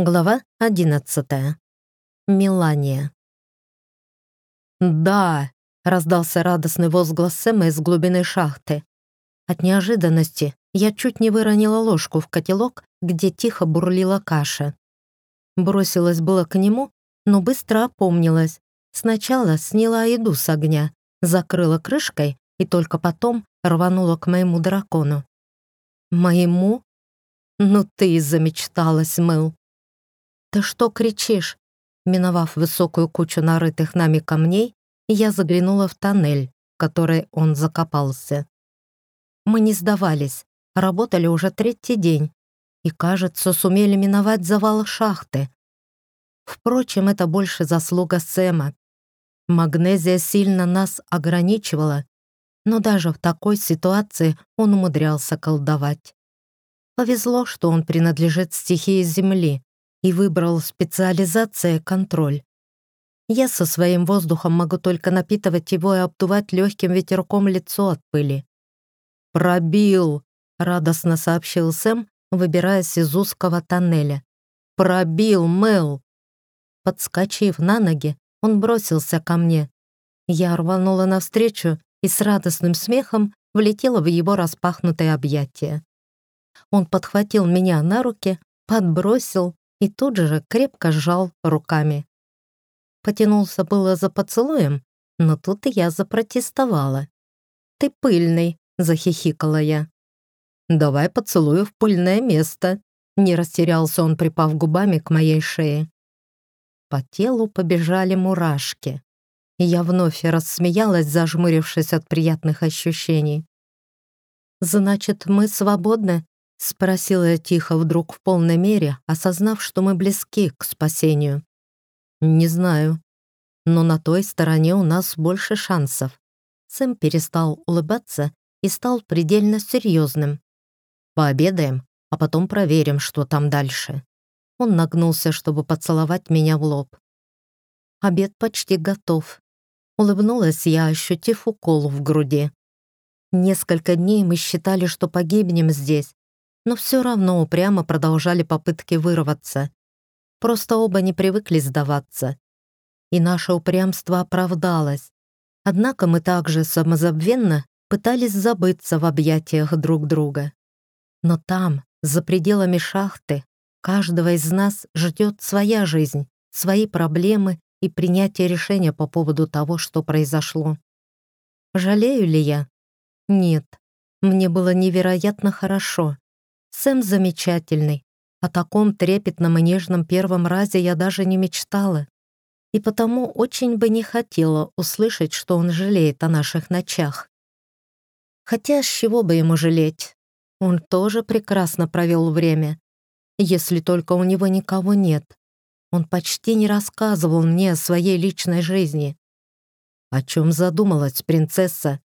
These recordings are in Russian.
Глава одиннадцатая. Мелания. «Да!» — раздался радостный возглас Сэма из глубины шахты. От неожиданности я чуть не выронила ложку в котелок, где тихо бурлила каша. Бросилась было к нему, но быстро опомнилась. Сначала сняла еду с огня, закрыла крышкой и только потом рванула к моему дракону. «Моему? Ну ты и замечталась, Мэл!» «Ты что кричишь?» Миновав высокую кучу нарытых нами камней, я заглянула в тоннель, в который он закопался. Мы не сдавались, работали уже третий день и, кажется, сумели миновать завал шахты. Впрочем, это больше заслуга Сэма. Магнезия сильно нас ограничивала, но даже в такой ситуации он умудрялся колдовать. Повезло, что он принадлежит стихии Земли, и выбрал специализация контроль. Я со своим воздухом могу только напитывать его и обдувать легким ветерком лицо от пыли. «Пробил!» — радостно сообщил Сэм, выбираясь из узкого тоннеля. «Пробил, Мэл!» Подскочив на ноги, он бросился ко мне. Я рванула навстречу и с радостным смехом влетела в его распахнутое объятие. Он подхватил меня на руки, подбросил и тут же крепко сжал руками. Потянулся было за поцелуем, но тут я запротестовала. «Ты пыльный», — захихикала я. «Давай поцелую в пыльное место», — не растерялся он, припав губами к моей шее. По телу побежали мурашки. Я вновь рассмеялась, зажмурившись от приятных ощущений. «Значит, мы свободны?» — спросила я тихо вдруг в полной мере, осознав, что мы близки к спасению. «Не знаю. Но на той стороне у нас больше шансов». Сэм перестал улыбаться и стал предельно серьезным. «Пообедаем, а потом проверим, что там дальше». Он нагнулся, чтобы поцеловать меня в лоб. «Обед почти готов». Улыбнулась я, ощутив укол в груди. Несколько дней мы считали, что погибнем здесь, но все равно упрямо продолжали попытки вырваться. Просто оба не привыкли сдаваться. И наше упрямство оправдалось. Однако мы также самозабвенно пытались забыться в объятиях друг друга. Но там, за пределами шахты, каждого из нас ждет своя жизнь, свои проблемы и принятие решения по поводу того, что произошло. Жалею ли я? Нет. Мне было невероятно хорошо. Сэм замечательный. О таком трепетном и нежном первом разе я даже не мечтала. И потому очень бы не хотела услышать, что он жалеет о наших ночах. Хотя с чего бы ему жалеть? Он тоже прекрасно провел время. Если только у него никого нет. Он почти не рассказывал мне о своей личной жизни. О чем задумалась принцесса?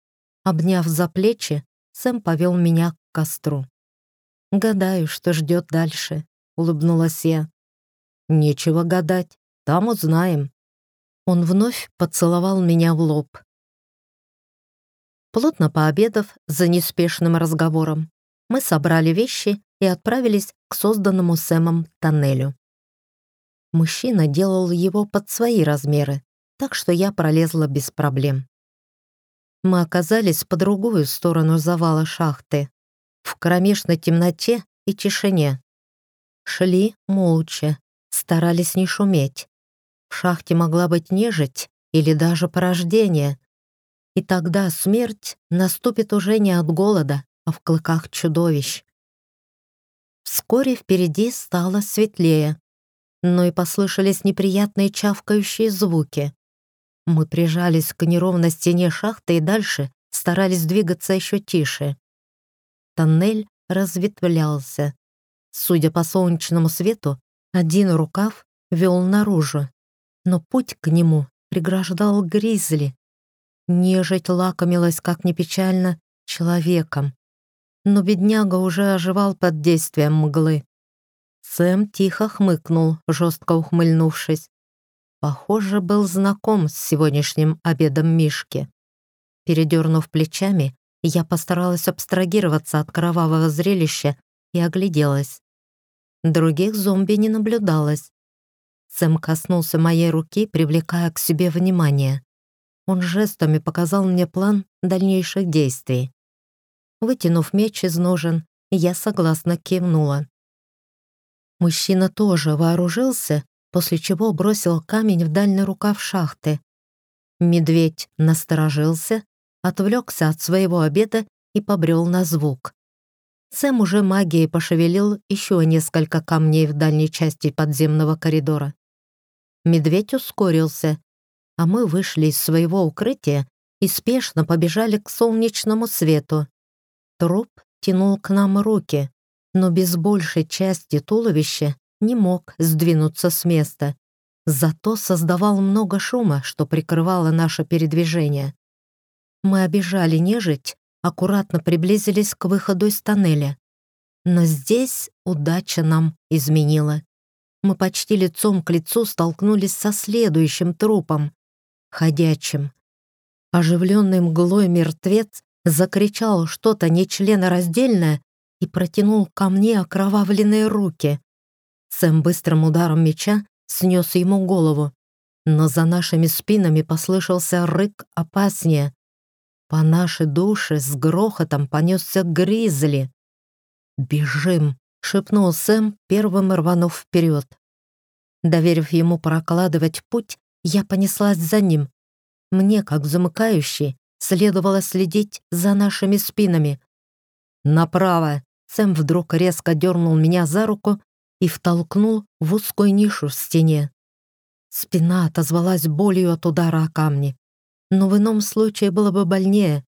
Обняв за плечи, Сэм повел меня к костру. «Гадаю, что ждет дальше», — улыбнулась я. «Нечего гадать, там узнаем». Он вновь поцеловал меня в лоб. Плотно пообедав за неспешным разговором, мы собрали вещи и отправились к созданному Сэмом тоннелю. Мужчина делал его под свои размеры, так что я пролезла без проблем. Мы оказались по другую сторону завала шахты, в кромешной темноте и тишине. Шли молча, старались не шуметь. В шахте могла быть нежить или даже порождение. И тогда смерть наступит уже не от голода, а в клыках чудовищ. Вскоре впереди стало светлее, но и послышались неприятные чавкающие звуки. Мы прижались к неровной стене шахты и дальше старались двигаться еще тише. Тоннель разветвлялся. Судя по солнечному свету, один рукав вел наружу, но путь к нему преграждал гризли. Нежить лакомилась, как ни печально, человеком. Но бедняга уже оживал под действием мглы. Сэм тихо хмыкнул, жестко ухмыльнувшись. Похоже, был знаком с сегодняшним обедом Мишки. Передернув плечами, я постаралась абстрагироваться от кровавого зрелища и огляделась. других зомби не наблюдалось. Сэм коснулся моей руки, привлекая к себе внимание. Он жестами показал мне план дальнейших действий. Вытянув меч из ножен, я согласно кивнула. Мужчина тоже вооружился, после чего бросил камень в дальний рукав шахты. Медведь насторожился, отвлекся от своего обеда и побрел на звук. Сэм уже магией пошевелил еще несколько камней в дальней части подземного коридора. Медведь ускорился, а мы вышли из своего укрытия и спешно побежали к солнечному свету. Труп тянул к нам руки, но без большей части туловища не мог сдвинуться с места. Зато создавал много шума, что прикрывало наше передвижение. Мы обижали нежить, аккуратно приблизились к выходу из тоннеля. Но здесь удача нам изменила. Мы почти лицом к лицу столкнулись со следующим трупом, ходячим. Оживленный мглой мертвец закричал что-то нечленораздельное и протянул ко мне окровавленные руки. Сэм быстрым ударом меча снес ему голову, но за нашими спинами послышался рык опаснее. По нашей душе с грохотом понесся гризли. «Бежим!» — шепнул Сэм, первым рванув вперед. Доверив ему прокладывать путь, я понеслась за ним. Мне, как замыкающий, следовало следить за нашими спинами. «Направо!» Сэм вдруг резко дернул меня за руку и втолкнул в узкую нишу в стене. Спина отозвалась болью от удара о камни. Но в ином случае было бы больнее.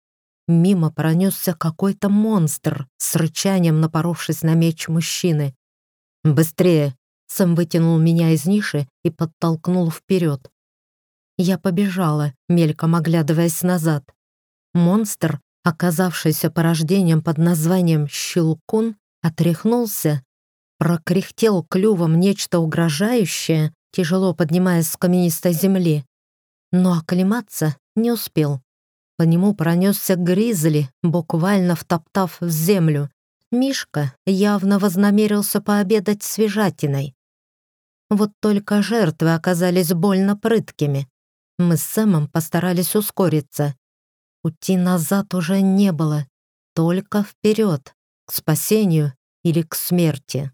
Мимо пронесся какой-то монстр с рычанием, напоровшись на меч мужчины. «Быстрее!» Сэм вытянул меня из ниши и подтолкнул вперед. Я побежала, мельком оглядываясь назад. Монстр, оказавшийся порождением под названием «Щелкун», отряхнулся, прокряхтел клювом нечто угрожающее, тяжело поднимаясь с каменистой земли, но оклематься не успел. По нему пронесся гризли, буквально втоптав в землю. Мишка явно вознамерился пообедать свежатиной. Вот только жертвы оказались больно прыткими. Мы с Сэмом постарались ускориться. Пути назад уже не было, только вперед, к спасению или к смерти.